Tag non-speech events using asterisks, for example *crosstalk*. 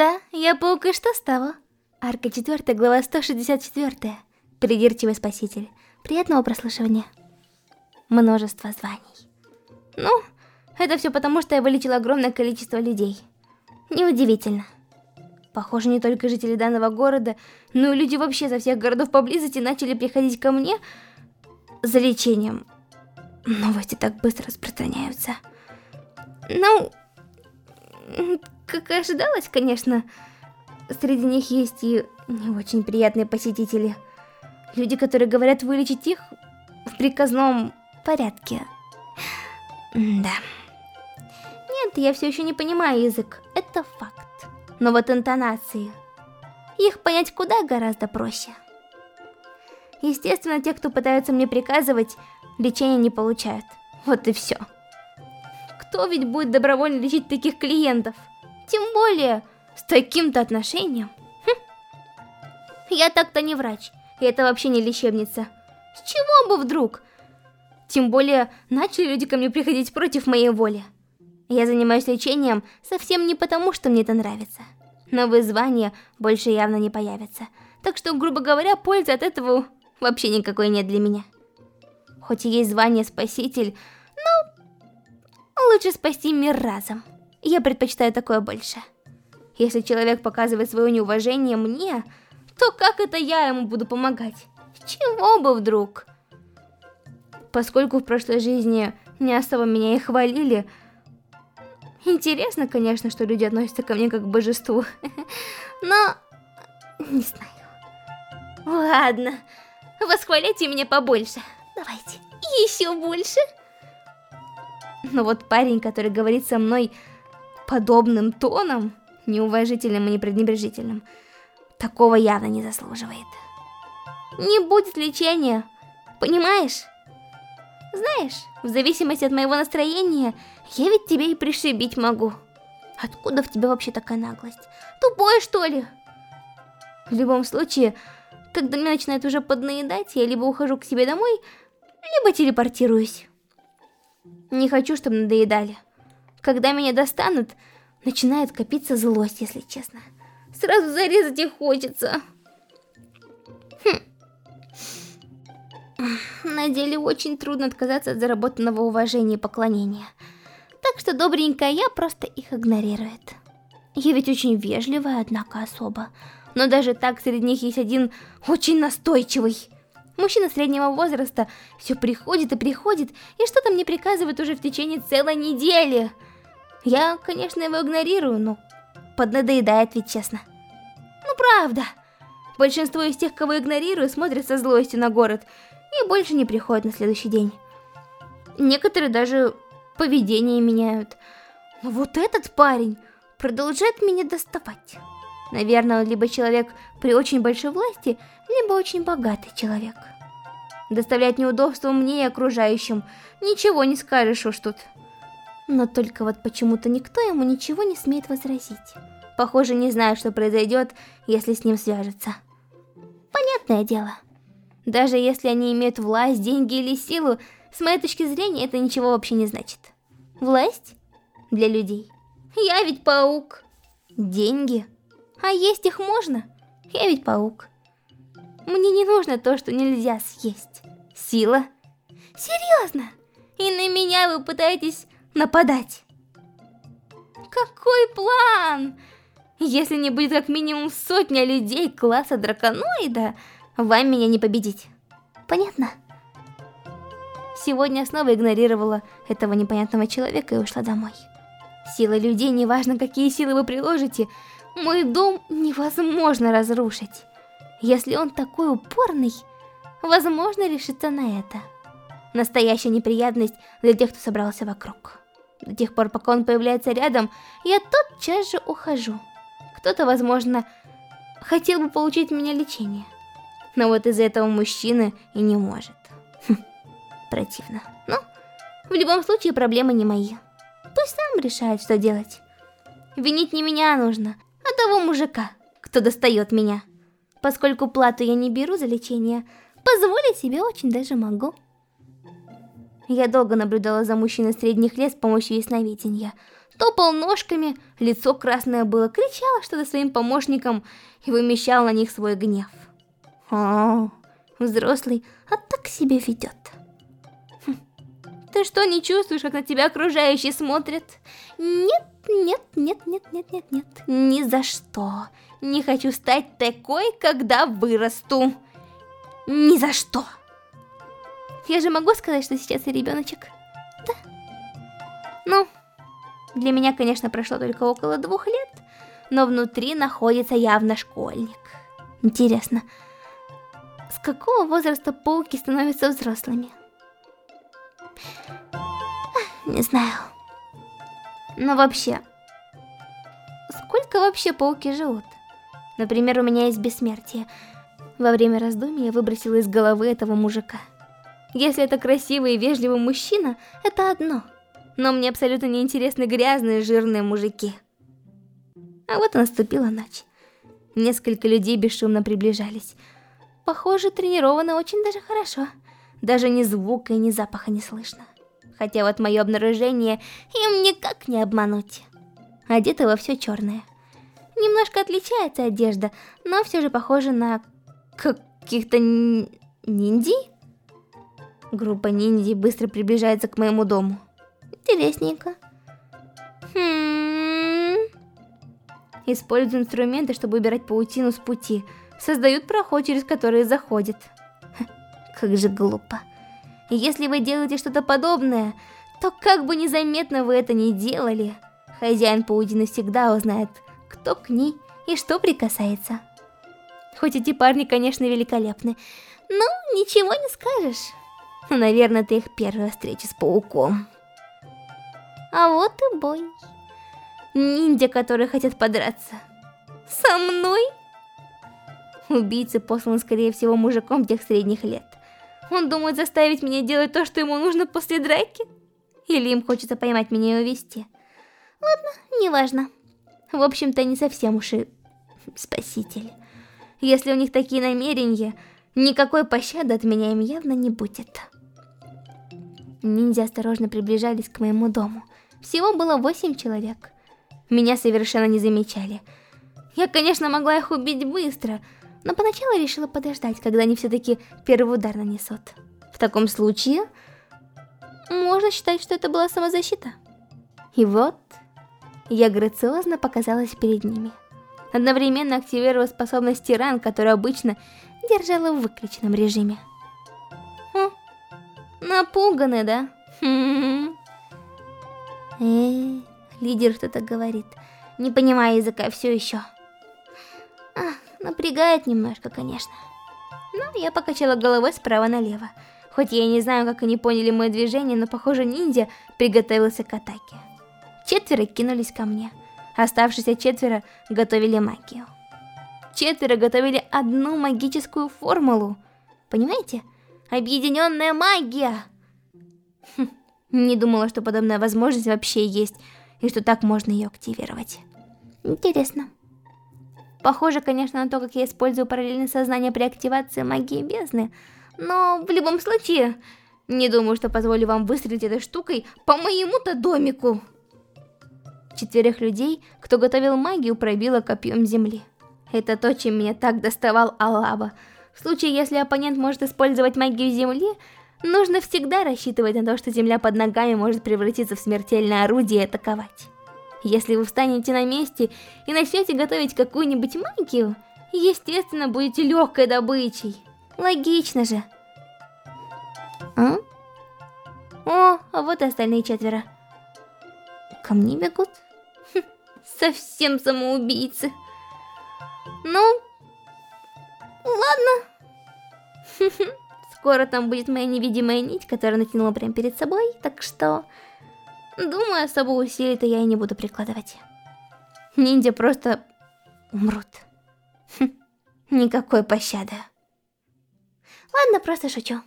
Да, я паук, и что с того? Арка 4, глава 164. Придирчивый спаситель. Приятного прослушивания. Множество званий. Ну, это все потому, что я вылечила огромное количество людей. Неудивительно. Похоже, не только жители данного города, но и люди вообще со всех городов поблизости начали приходить ко мне за лечением. Новости так быстро распространяются. Ну, как и ожидалось, конечно, среди них есть и не очень приятные посетители. Люди, которые говорят вылечить их в приказном порядке. Да. Нет, я все еще не понимаю язык, это факт. Но вот интонации, их понять куда гораздо проще. Естественно, те, кто пытаются мне приказывать, лечения не получают. Вот и все. Кто ведь будет добровольно лечить таких клиентов? Тем более, с таким-то отношением. Хм. Я так-то не врач, и это вообще не лечебница. С чего бы вдруг? Тем более, начали люди ко мне приходить против моей воли. Я занимаюсь лечением совсем не потому, что мне это нравится. Новые звания больше явно не появятся. Так что, грубо говоря, пользы от этого вообще никакой нет для меня. Хоть и есть звание Спаситель, но лучше спасти мир разом. Я предпочитаю такое больше. Если человек показывает свое неуважение мне, то как это я ему буду помогать? Чего бы вдруг? Поскольку в прошлой жизни не особо меня и хвалили, интересно, конечно, что люди относятся ко мне как к божеству, *laughs* но не знаю. Ладно, восхваляйте меня побольше. Давайте, еще больше. Но вот парень, который говорит со мной подобным тоном, неуважительным и пренебрежительным, такого явно не заслуживает. Не будет лечения, понимаешь? Знаешь, в зависимости от моего настроения, я ведь тебя и пришибить могу. Откуда в тебе вообще такая наглость? Тупой, что ли? В любом случае, когда мне начинает уже поднаедать, я либо ухожу к себе домой, либо телепортируюсь. Не хочу, чтобы надоедали. Когда меня достанут, начинает копиться злость, если честно. Сразу зарезать их хочется. Хм. На деле очень трудно отказаться от заработанного уважения и поклонения. Так что добренькая я просто их игнорирует. Я ведь очень вежливая, однако особо. Но даже так среди них есть один очень настойчивый. Мужчина среднего возраста все приходит и приходит, и что-то мне приказывает уже в течение целой недели. Я, конечно, его игнорирую, но поднадоедает ведь честно. Ну правда. Большинство из тех, кого игнорирую, смотрят со злостью на город и больше не приходят на следующий день. Некоторые даже поведение меняют. Но вот этот парень продолжает меня доставать. Наверное, он либо человек при очень большой власти, либо очень богатый человек. Доставлять неудобства мне и окружающим. Ничего не скажешь уж тут. Но только вот почему-то никто ему ничего не смеет возразить. Похоже, не знает, что произойдет, если с ним свяжется. Понятное дело. Даже если они имеют власть, деньги или силу, с моей точки зрения это ничего вообще не значит. Власть? Для людей. Я ведь паук. Деньги? А есть их можно? Я ведь паук. Мне не нужно то, что нельзя съесть. Сила? Серьезно? И на меня вы пытаетесь нападать? Какой план? Если не будет как минимум сотня людей класса драконоида, вам меня не победить. Понятно? Сегодня я снова игнорировала этого непонятного человека и ушла домой. Сила людей, неважно какие силы вы приложите, мой дом невозможно разрушить. Если он такой упорный, возможно решится на это. Настоящая неприятность для тех, кто собрался вокруг. До тех пор, пока он появляется рядом, я тотчас же ухожу. Кто-то, возможно, хотел бы получить меня лечение. Но вот из-за этого мужчины и не может. Хм, противно. Но в любом случае проблемы не мои. Пусть сам решает, что делать. Винить не меня нужно, а того мужика, кто достает меня. Поскольку плату я не беру за лечение, позволить себе очень даже могу. Я долго наблюдала за мужчиной средних лет с помощью ясновидения. топал ножками, лицо красное было, кричал что-то своим помощникам и вымещал на них свой гнев. О, взрослый, а так себя ведет. Хм. Ты что, не чувствуешь, как на тебя окружающие смотрят? Нет, нет, нет, нет, нет, нет, нет, ни за что. Не хочу стать такой, когда вырасту. Ни за что. Я же могу сказать, что сейчас я ребеночек? Да. Ну, для меня, конечно, прошло только около двух лет, но внутри находится явно школьник. Интересно, с какого возраста пауки становятся взрослыми? Не знаю. Но вообще, сколько вообще пауки живут? Например, у меня есть бессмертие. Во время раздумий я выбросила из головы этого мужика. Если это красивый и вежливый мужчина, это одно. Но мне абсолютно не интересны грязные жирные мужики. А вот и наступила ночь. Несколько людей бесшумно приближались. Похоже, тренированы очень даже хорошо. Даже ни звука и ни запаха не слышно. Хотя вот мое обнаружение им никак не обмануть. Одеты во все черное. Немножко отличается одежда, но все же похоже на каких-то ниндзя. Группа ниндзя быстро приближается к моему дому. Интересненько. Хм. Используют инструменты, чтобы убирать паутину с пути. Создают проход, через который заходят. Как же глупо. Если вы делаете что-то подобное, то как бы незаметно вы это не делали, хозяин паутины всегда узнает, кто к ней и что прикасается. Хоть эти парни, конечно, великолепны, но ничего не скажешь. Наверное, это их первая встреча с пауком. А вот и бой. Ниндзя, которые хотят подраться. Со мной? Убийца послан, скорее всего, мужиком тех средних лет. Он думает заставить меня делать то, что ему нужно после драки? Или им хочется поймать меня и увести? Ладно, неважно. В общем-то, не совсем уж и спаситель. Если у них такие намерения, никакой пощады от меня им явно не будет. Ниндзя осторожно приближались к моему дому. Всего было восемь человек. Меня совершенно не замечали. Я, конечно, могла их убить быстро, но поначалу решила подождать, когда они все-таки первый удар нанесут. В таком случае, можно считать, что это была самозащита. И вот, я грациозно показалась перед ними. Одновременно активировала способность тиран, которую обычно держала в выключенном режиме. Напуганы, да? Хм. Эй, лидер что-то говорит. Не понимаю языка все еще. Ах, напрягает немножко, конечно. Но я покачала головой справа налево. Хоть я и не знаю, как они поняли мое движение, но, похоже, ниндзя приготовился к атаке. Четверо кинулись ко мне. Оставшиеся четверо готовили магию. Четверо готовили одну магическую формулу. Понимаете? Объединенная магия! Хм, не думала, что подобная возможность вообще есть, и что так можно ее активировать. Интересно. Похоже, конечно, на то, как я использую параллельное сознание при активации магии бездны, но в любом случае, не думаю, что позволю вам выстрелить этой штукой по моему-то домику. Четверых людей, кто готовил магию, пробило копьем земли. Это то, чем меня так доставал Алаба. В случае, если оппонент может использовать магию земли, нужно всегда рассчитывать на то, что земля под ногами может превратиться в смертельное орудие и атаковать. Если вы встанете на месте и начнете готовить какую-нибудь магию, естественно, будете легкой добычей. Логично же. А? О, а вот и остальные четверо. Ко мне бегут? Хм, совсем самоубийцы. Ну, ладно. *laughs* Скоро там будет моя невидимая нить, которая натянула прямо перед собой, так что... Думаю, особо усилий-то я и не буду прикладывать. Ниндзя просто умрут. Хм, *laughs* никакой пощады. Ладно, просто шучу.